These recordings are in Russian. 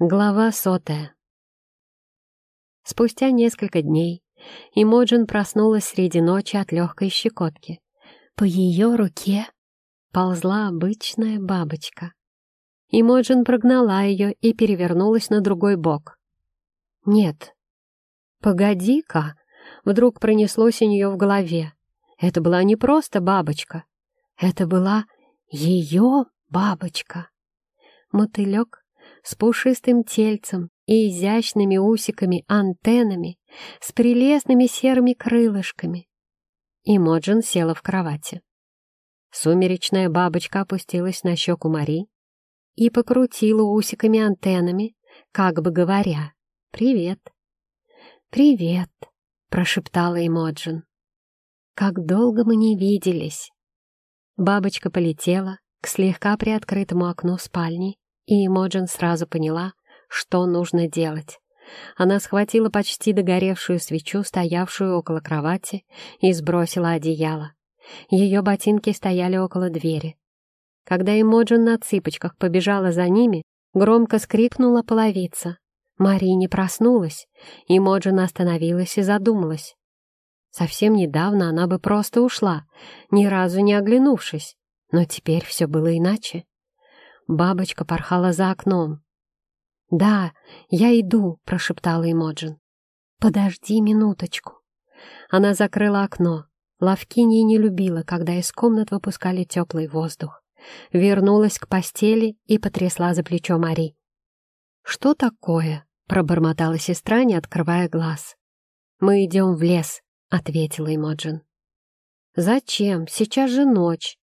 Глава сотая. Спустя несколько дней Имоджин проснулась среди ночи от легкой щекотки. По ее руке ползла обычная бабочка. Имоджин прогнала ее и перевернулась на другой бок. «Нет, погоди-ка!» — вдруг пронеслось у нее в голове. Это была не просто бабочка, это была ее бабочка. Мотылек с пушистым тельцем и изящными усиками-антеннами, с прелестными серыми крылышками. И Моджин села в кровати. Сумеречная бабочка опустилась на щеку Мари и покрутила усиками-антеннами, как бы говоря «Привет». «Привет», — прошептала Эмоджин. «Как долго мы не виделись». Бабочка полетела к слегка приоткрытому окну спальни и Эмоджин сразу поняла, что нужно делать. Она схватила почти догоревшую свечу, стоявшую около кровати, и сбросила одеяло. Ее ботинки стояли около двери. Когда Эмоджин на цыпочках побежала за ними, громко скрикнула половица. Мари не проснулась, Эмоджин остановилась и задумалась. Совсем недавно она бы просто ушла, ни разу не оглянувшись, но теперь все было иначе. Бабочка порхала за окном. «Да, я иду», — прошептала Эмоджин. «Подожди минуточку». Она закрыла окно. Лавкинья не любила, когда из комнат выпускали теплый воздух. Вернулась к постели и потрясла за плечо Мари. «Что такое?» — пробормотала сестра, не открывая глаз. «Мы идем в лес», — ответила Эмоджин. «Зачем? Сейчас же ночь.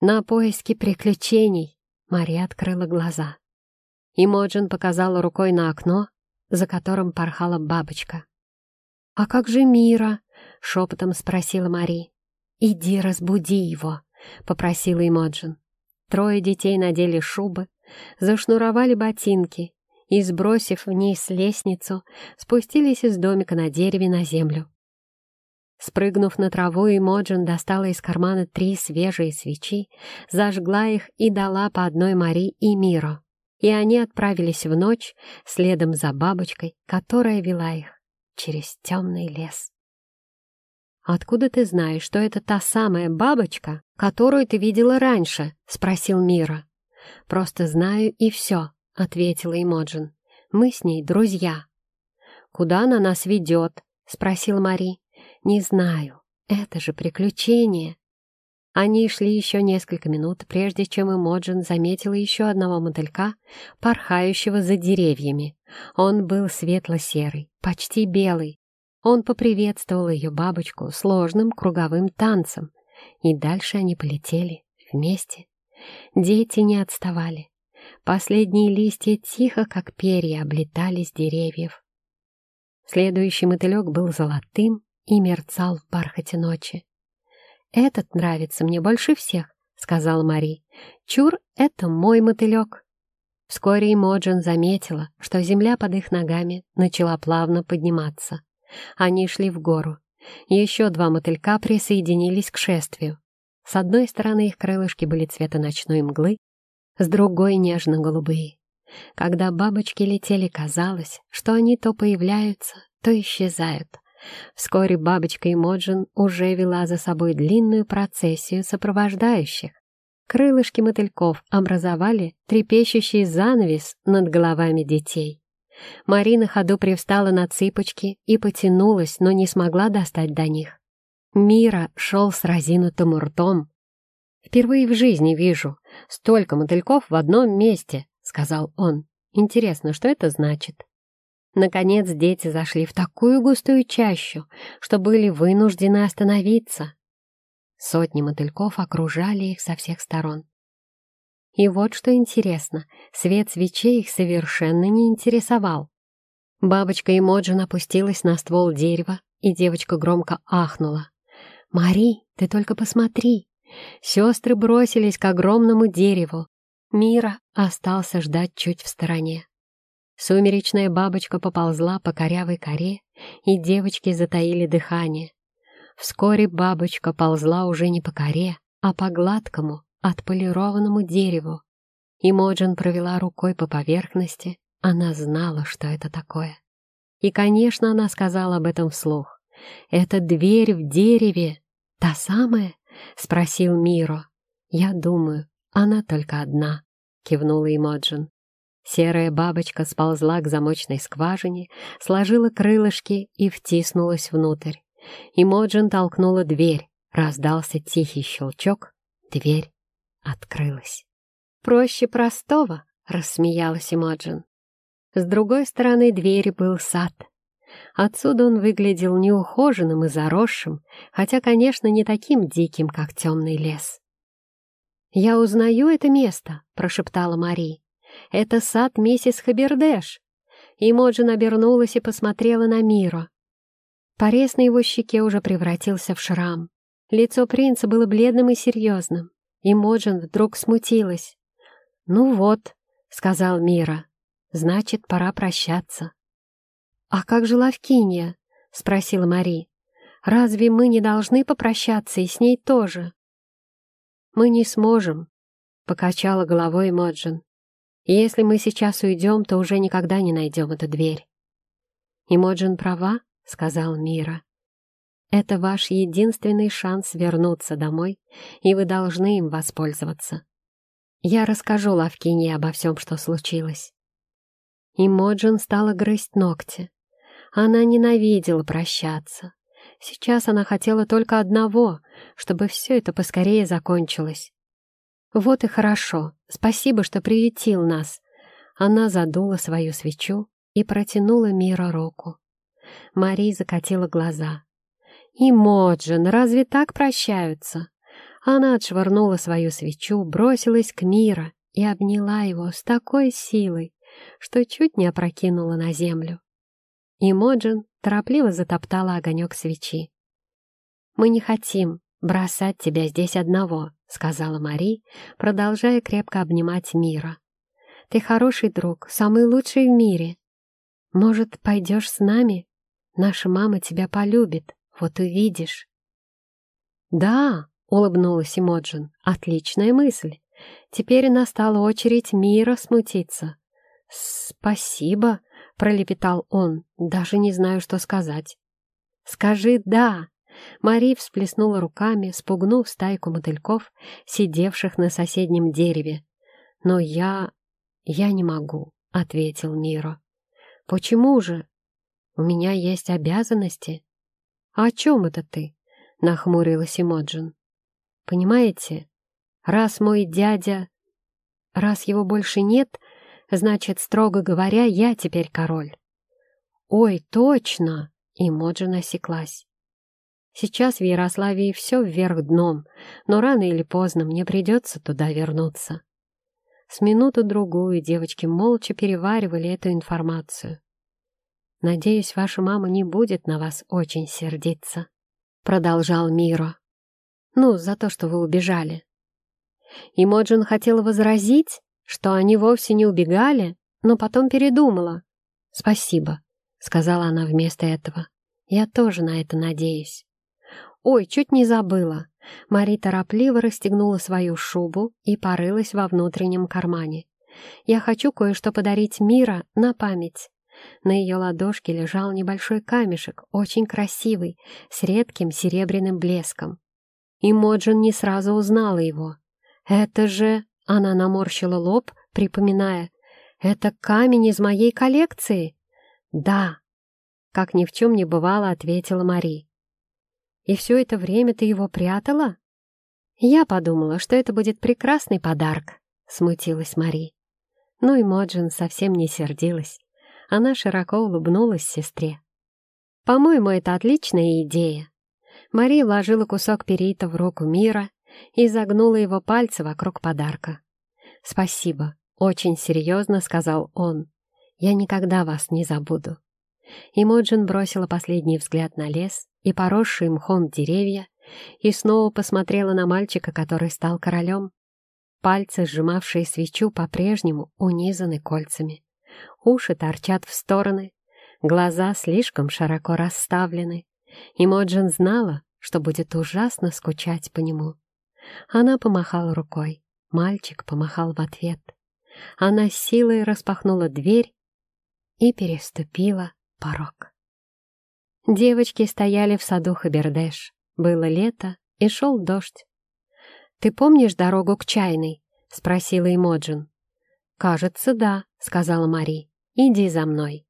На поиски приключений». Мария открыла глаза. Имоджин показала рукой на окно, за которым порхала бабочка. «А как же Мира?» — шепотом спросила Мари. «Иди разбуди его», — попросила Имоджин. Трое детей надели шубы, зашнуровали ботинки и, сбросив вниз лестницу, спустились из домика на дереве на землю. Спрыгнув на траву, Эмоджин достала из кармана три свежие свечи, зажгла их и дала по одной Мари и Миро. И они отправились в ночь следом за бабочкой, которая вела их через темный лес. «Откуда ты знаешь, что это та самая бабочка, которую ты видела раньше?» — спросил Мира. «Просто знаю и все», — ответила Эмоджин. «Мы с ней друзья». «Куда она нас ведет?» — спросил Мари. «Не знаю. Это же приключение!» Они шли еще несколько минут, прежде чем Эмоджин заметила еще одного мотылька, порхающего за деревьями. Он был светло-серый, почти белый. Он поприветствовал ее бабочку сложным круговым танцем, и дальше они полетели вместе. Дети не отставали. Последние листья тихо, как перья, облетали с деревьев. Следующий мотылек был золотым, и мерцал в бархате ночи. «Этот нравится мне больше всех», — сказала Мари. «Чур — это мой мотылек». Вскоре Имоджин заметила, что земля под их ногами начала плавно подниматься. Они шли в гору. Еще два мотылька присоединились к шествию. С одной стороны их крылышки были цвета ночной мглы, с другой — нежно-голубые. Когда бабочки летели, казалось, что они то появляются, то исчезают, Вскоре бабочка Эмоджин уже вела за собой длинную процессию сопровождающих. Крылышки мотыльков образовали трепещущий занавес над головами детей. Марина ходу привстала на цыпочки и потянулась, но не смогла достать до них. Мира шел с разинутым ртом. «Впервые в жизни вижу столько мотыльков в одном месте», — сказал он. «Интересно, что это значит?» Наконец дети зашли в такую густую чащу, что были вынуждены остановиться. Сотни мотыльков окружали их со всех сторон. И вот что интересно, свет свечей их совершенно не интересовал. Бабочка Эмоджин опустилась на ствол дерева, и девочка громко ахнула. «Мари, ты только посмотри!» Сестры бросились к огромному дереву. Мира остался ждать чуть в стороне. Сумеречная бабочка поползла по корявой коре, и девочки затаили дыхание. Вскоре бабочка ползла уже не по коре, а по гладкому, отполированному дереву. И Моджин провела рукой по поверхности, Она знала, что это такое. И, конечно, она сказала об этом вслух. «Это дверь в дереве. Та самая?» — спросил Миро. «Я думаю, она только одна», — кивнула Имоджин. Серая бабочка сползла к замочной скважине, сложила крылышки и втиснулась внутрь. Имоджин толкнула дверь. Раздался тихий щелчок. Дверь открылась. «Проще простого», — рассмеялась Имоджин. С другой стороны двери был сад. Отсюда он выглядел неухоженным и заросшим, хотя, конечно, не таким диким, как темный лес. «Я узнаю это место», — прошептала Мари. «Это сад миссис Хабердеш». И Моджин обернулась и посмотрела на Миро. Порез на его щеке уже превратился в шрам. Лицо принца было бледным и серьезным. И Моджин вдруг смутилась. «Ну вот», — сказал Мира, — «значит, пора прощаться». «А как же Лавкиния?» — спросила Мари. «Разве мы не должны попрощаться и с ней тоже?» «Мы не сможем», — покачала головой Моджин. «Если мы сейчас уйдем, то уже никогда не найдем эту дверь». «И Моджин права», — сказал Мира. «Это ваш единственный шанс вернуться домой, и вы должны им воспользоваться. Я расскажу Лавкине обо всем, что случилось». И Моджин стала грызть ногти. Она ненавидела прощаться. Сейчас она хотела только одного, чтобы все это поскорее закончилось. «Вот и хорошо. Спасибо, что приютил нас». Она задула свою свечу и протянула Мира руку. Мари закатила глаза. «И Моджин, разве так прощаются?» Она отшвырнула свою свечу, бросилась к Мира и обняла его с такой силой, что чуть не опрокинула на землю. И Моджин торопливо затоптала огонек свечи. «Мы не хотим бросать тебя здесь одного», — сказала Мари, продолжая крепко обнимать Мира. «Ты хороший друг, самый лучший в мире. Может, пойдешь с нами? Наша мама тебя полюбит, вот увидишь». «Да», — улыбнулась Имоджин, — «отличная мысль. Теперь настала очередь Мира смутиться». «Спасибо», — пролепетал он, — «даже не знаю, что сказать». «Скажи «да», Мари всплеснула руками, спугнув стайку мотыльков, сидевших на соседнем дереве. «Но я... я не могу», — ответил Миро. «Почему же? У меня есть обязанности». «А о чем это ты?» — нахмурилась Эмоджин. «Понимаете, раз мой дядя... раз его больше нет, значит, строго говоря, я теперь король». «Ой, точно!» — Эмоджин осеклась. Сейчас в Ярославии все вверх дном, но рано или поздно мне придется туда вернуться. С минуту-другую девочки молча переваривали эту информацию. «Надеюсь, ваша мама не будет на вас очень сердиться», — продолжал Миро. «Ну, за то, что вы убежали». И Моджин хотела возразить, что они вовсе не убегали, но потом передумала. «Спасибо», — сказала она вместо этого. «Я тоже на это надеюсь». «Ой, чуть не забыла!» Мари торопливо расстегнула свою шубу и порылась во внутреннем кармане. «Я хочу кое-что подарить Мира на память». На ее ладошке лежал небольшой камешек, очень красивый, с редким серебряным блеском. И Моджин не сразу узнала его. «Это же...» — она наморщила лоб, припоминая. «Это камень из моей коллекции?» «Да», — как ни в чем не бывало, ответила Мари. И все это время ты его прятала?» «Я подумала, что это будет прекрасный подарок», — смутилась Мари. Ну и Моджин совсем не сердилась. Она широко улыбнулась сестре. «По-моему, это отличная идея». Мари вложила кусок перита в руку Мира и загнула его пальцы вокруг подарка. «Спасибо», — очень серьезно сказал он. «Я никогда вас не забуду». И Моджин бросила последний взгляд на лес и поросшие мхом деревья и снова посмотрела на мальчика, который стал королем. Пальцы, сжимавшие свечу, по-прежнему унизаны кольцами. Уши торчат в стороны, глаза слишком широко расставлены. И Моджин знала, что будет ужасно скучать по нему. Она помахала рукой, мальчик помахал в ответ. Она силой распахнула дверь и переступила порог. Девочки стояли в саду Хабердеш. Было лето, и шел дождь. «Ты помнишь дорогу к чайной?» — спросила Имоджин. «Кажется, да», — сказала Мари. «Иди за мной».